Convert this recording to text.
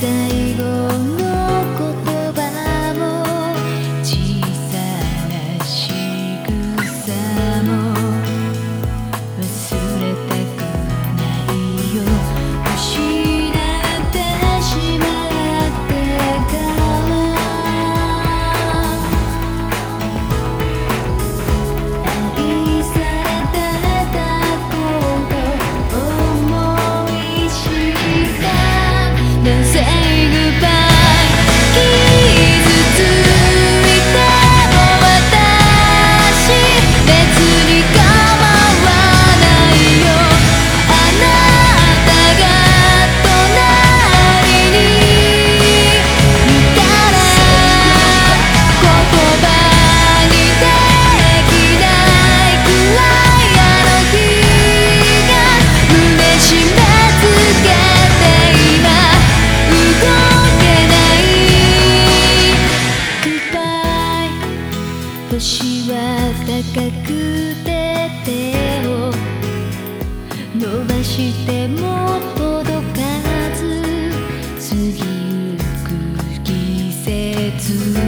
在私は高くて手を伸ばしても届かず次ぎゆく季節。